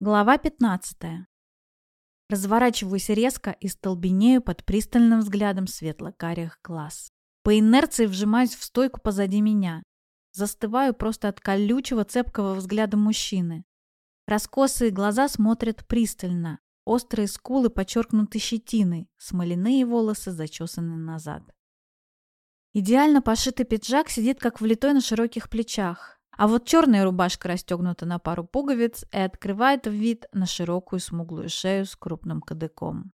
Глава 15. Разворачиваюсь резко и столбенею под пристальным взглядом светло-карих глаз. По инерции вжимаюсь в стойку позади меня. Застываю просто от колючего, цепкого взгляда мужчины. Раскосые глаза смотрят пристально. Острые скулы подчеркнуты щетиной, смоляные волосы зачесаны назад. Идеально пошитый пиджак сидит как влитой на широких плечах, а вот черная рубашка расстегнута на пару пуговиц и открывает вид на широкую смуглую шею с крупным кадыком.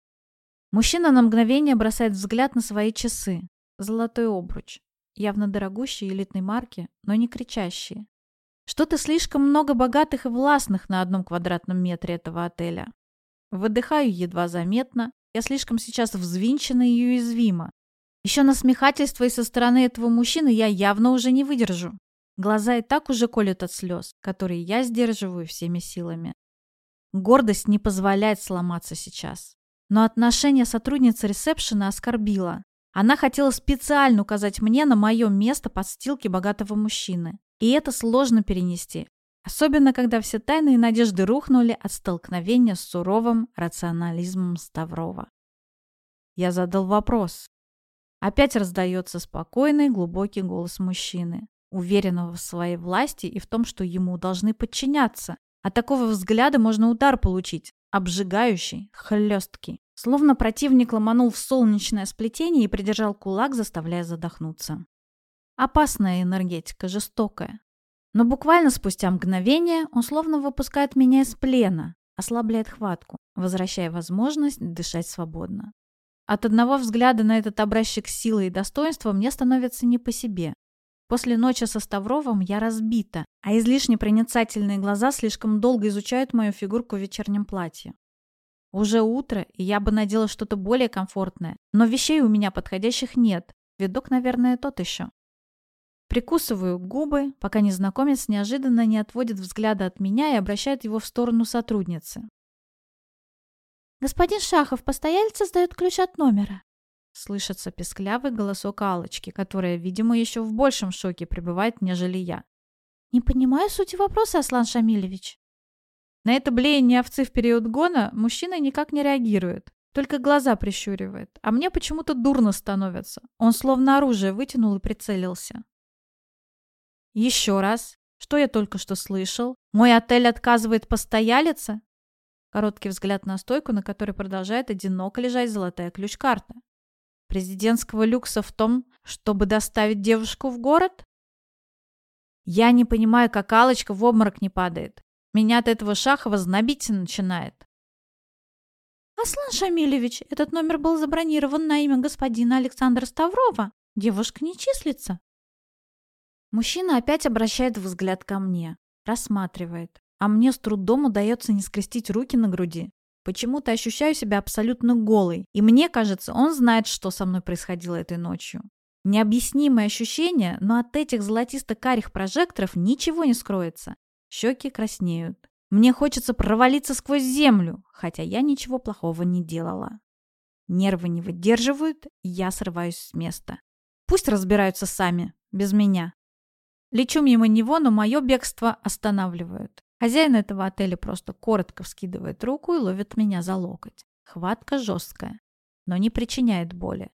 Мужчина на мгновение бросает взгляд на свои часы. Золотой обруч. Явно дорогущие элитной марки, но не кричащие. Что-то слишком много богатых и властных на одном квадратном метре этого отеля. Выдыхаю едва заметно. Я слишком сейчас взвинчена и уязвима. Еще насмехательство и со стороны этого мужчины я явно уже не выдержу. Глаза и так уже колют от слез, которые я сдерживаю всеми силами. Гордость не позволяет сломаться сейчас. Но отношение сотрудницы ресепшена оскорбило. Она хотела специально указать мне на мое место подстилки богатого мужчины. И это сложно перенести. Особенно, когда все тайные надежды рухнули от столкновения с суровым рационализмом Ставрова. Я задал вопрос. Опять раздается спокойный, глубокий голос мужчины уверенного в своей власти и в том, что ему должны подчиняться. От такого взгляда можно удар получить, обжигающий, хлесткий. Словно противник ломанул в солнечное сплетение и придержал кулак, заставляя задохнуться. Опасная энергетика, жестокая. Но буквально спустя мгновение он словно выпускает меня из плена, ослабляет хватку, возвращая возможность дышать свободно. От одного взгляда на этот образчик силы и достоинства мне становится не по себе. После ночи со Ставровым я разбита, а излишне проницательные глаза слишком долго изучают мою фигурку в вечернем платье. Уже утро, и я бы надела что-то более комфортное, но вещей у меня подходящих нет. Видок, наверное, тот еще. Прикусываю губы, пока незнакомец неожиданно не отводит взгляда от меня и обращает его в сторону сотрудницы. «Господин Шахов, постояльца сдает ключ от номера». Слышится песклявый голосок Алочки, которая, видимо, еще в большем шоке пребывает, нежели я. «Не понимаю сути вопроса, Аслан Шамилевич». На это блеяние овцы в период гона мужчина никак не реагирует, только глаза прищуривает, а мне почему-то дурно становится. Он словно оружие вытянул и прицелился. «Еще раз. Что я только что слышал? Мой отель отказывает постоялица?» Короткий взгляд на стойку, на которой продолжает одиноко лежать золотая ключ-карта. Президентского люкса в том, чтобы доставить девушку в город? Я не понимаю, как Алочка в обморок не падает. Меня от этого Шахова знобить начинает. Аслан Шамилевич, этот номер был забронирован на имя господина Александра Ставрова. Девушка не числится. Мужчина опять обращает взгляд ко мне, рассматривает, а мне с трудом удается не скрестить руки на груди. Почему-то ощущаю себя абсолютно голой, и мне кажется, он знает, что со мной происходило этой ночью. Необъяснимое ощущение, но от этих золотисто-карих прожекторов ничего не скроется. Щеки краснеют. Мне хочется провалиться сквозь землю, хотя я ничего плохого не делала. Нервы не выдерживают, я срываюсь с места. Пусть разбираются сами, без меня. Лечу мимо него, но мое бегство останавливают. Хозяин этого отеля просто коротко вскидывает руку и ловит меня за локоть. Хватка жесткая, но не причиняет боли.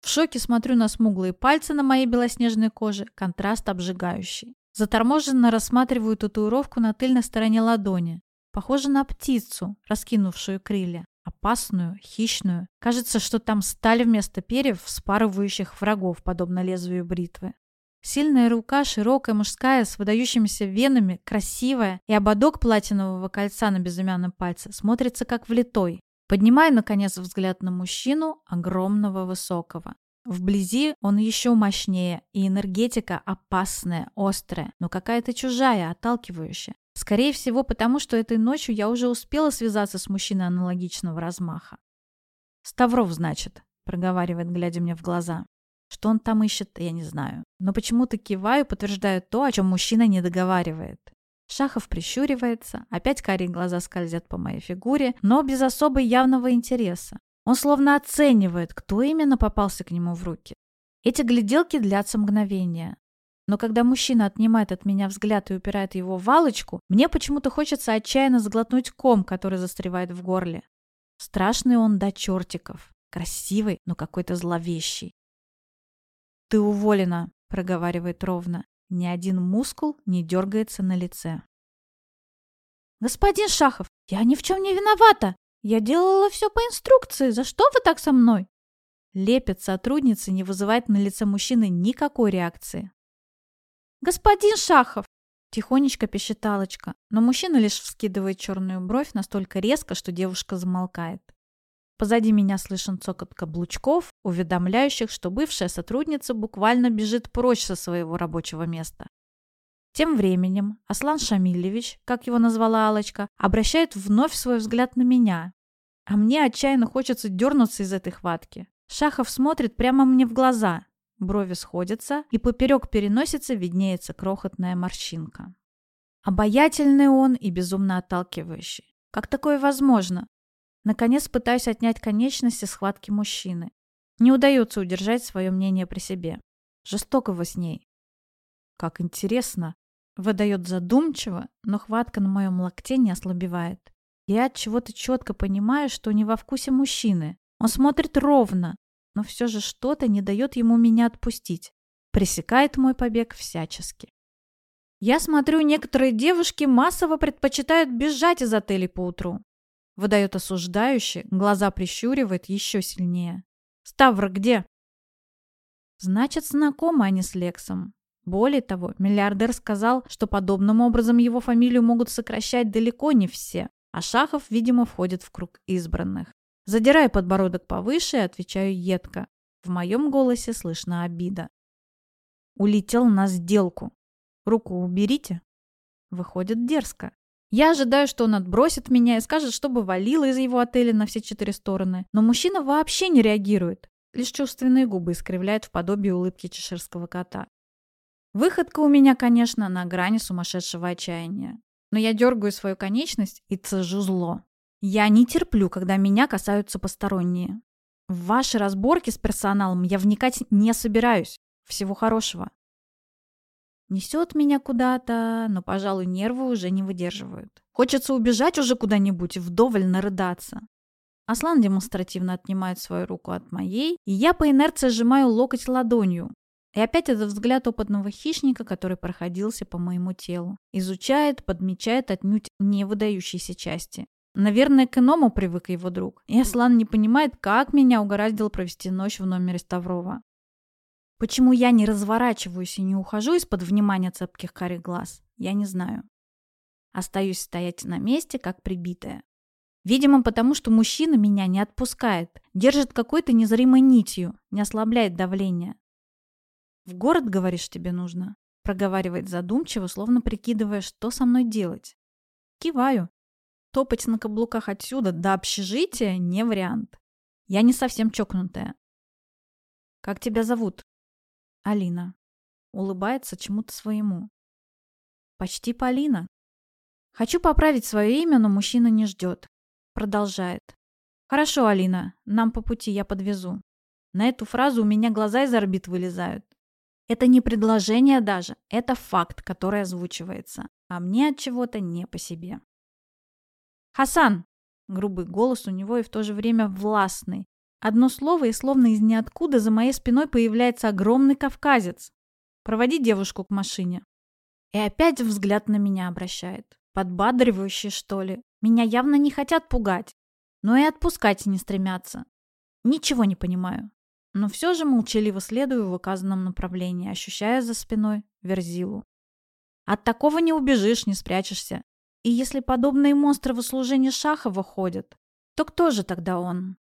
В шоке смотрю на смуглые пальцы на моей белоснежной коже, контраст обжигающий. Заторможенно рассматриваю татуировку на тыльной стороне ладони. Похоже на птицу, раскинувшую крылья. Опасную, хищную. Кажется, что там сталь вместо перьев, вспарывающих врагов, подобно лезвию бритвы. Сильная рука, широкая, мужская, с выдающимися венами, красивая, и ободок платинового кольца на безымянном пальце смотрится как влитой. Поднимаю, наконец, взгляд на мужчину, огромного, высокого. Вблизи он еще мощнее, и энергетика опасная, острая, но какая-то чужая, отталкивающая. Скорее всего, потому что этой ночью я уже успела связаться с мужчиной аналогичного размаха. «Ставров, значит», — проговаривает, глядя мне в глаза. Что он там ищет, я не знаю. Но почему-то киваю, подтверждаю то, о чем мужчина не договаривает. Шахов прищуривается, опять карие глаза скользят по моей фигуре, но без особо явного интереса. Он словно оценивает, кто именно попался к нему в руки. Эти гляделки длятся мгновения. Но когда мужчина отнимает от меня взгляд и упирает его в валочку, мне почему-то хочется отчаянно сглотнуть ком, который застревает в горле. Страшный он до чертиков. Красивый, но какой-то зловещий. «Ты уволена», — проговаривает ровно. Ни один мускул не дергается на лице. «Господин Шахов, я ни в чем не виновата! Я делала все по инструкции. За что вы так со мной?» Лепит сотрудницы не вызывает на лице мужчины никакой реакции. «Господин Шахов!» Тихонечко пищит Алочка, но мужчина лишь вскидывает черную бровь настолько резко, что девушка замолкает. Позади меня слышен цокот каблучков, уведомляющих, что бывшая сотрудница буквально бежит прочь со своего рабочего места. Тем временем Аслан Шамильевич, как его назвала Алочка, обращает вновь свой взгляд на меня. А мне отчаянно хочется дернуться из этой хватки. Шахов смотрит прямо мне в глаза, Брови сходятся, и поперек переносицы виднеется крохотная морщинка. Обаятельный он и безумно отталкивающий. Как такое возможно? Наконец пытаюсь отнять конечности схватки мужчины. Не удается удержать свое мнение при себе. Жестокого с ней. Как интересно. Выдает задумчиво, но хватка на моем локте не ослабевает. Я от чего-то четко понимаю, что не во вкусе мужчины. Он смотрит ровно, но все же что-то не дает ему меня отпустить. Пресекает мой побег всячески. Я смотрю, некоторые девушки массово предпочитают бежать из отелей по утру. Выдает осуждающий, глаза прищуривает еще сильнее. Ставр где? Значит, знакомы они с Лексом. Более того, миллиардер сказал, что подобным образом его фамилию могут сокращать далеко не все, а Шахов, видимо, входит в круг избранных. Задираю подбородок повыше отвечаю едко. В моем голосе слышна обида. Улетел на сделку. Руку уберите. Выходит дерзко. Я ожидаю, что он отбросит меня и скажет, чтобы валило из его отеля на все четыре стороны. Но мужчина вообще не реагирует. Лишь чувственные губы искривляет в подобии улыбки чеширского кота. Выходка у меня, конечно, на грани сумасшедшего отчаяния. Но я дергаю свою конечность и цежу зло. Я не терплю, когда меня касаются посторонние. В ваши разборки с персоналом я вникать не собираюсь. Всего хорошего. Несет меня куда-то, но, пожалуй, нервы уже не выдерживают. Хочется убежать уже куда-нибудь и вдоволь нарыдаться. Аслан демонстративно отнимает свою руку от моей, и я по инерции сжимаю локоть ладонью. И опять этот взгляд опытного хищника, который проходился по моему телу. Изучает, подмечает отнюдь не выдающиеся части. Наверное, к иному привык его друг. И Аслан не понимает, как меня угораздило провести ночь в номере Ставрова. Почему я не разворачиваюсь и не ухожу из-под внимания цепких карих глаз, я не знаю. Остаюсь стоять на месте, как прибитая. Видимо, потому что мужчина меня не отпускает, держит какой-то незримой нитью, не ослабляет давление. «В город, говоришь, тебе нужно?» проговаривает задумчиво, словно прикидывая, что со мной делать. Киваю, Топать на каблуках отсюда до общежития не вариант. Я не совсем чокнутая. Как тебя зовут? Алина. Улыбается чему-то своему. Почти Полина. Хочу поправить свое имя, но мужчина не ждет. Продолжает. Хорошо, Алина, нам по пути, я подвезу. На эту фразу у меня глаза из орбит вылезают. Это не предложение даже, это факт, который озвучивается. А мне от чего-то не по себе. «Хасан!» Грубый голос у него и в то же время властный. Одно слово, и словно из ниоткуда за моей спиной появляется огромный кавказец. «Проводи девушку к машине». И опять взгляд на меня обращает. Подбадривающий, что ли. Меня явно не хотят пугать, но и отпускать не стремятся. Ничего не понимаю. Но все же молчаливо следую в указанном направлении, ощущая за спиной верзилу. От такого не убежишь, не спрячешься. И если подобные монстры в услужении Шахова ходят, то кто же тогда он?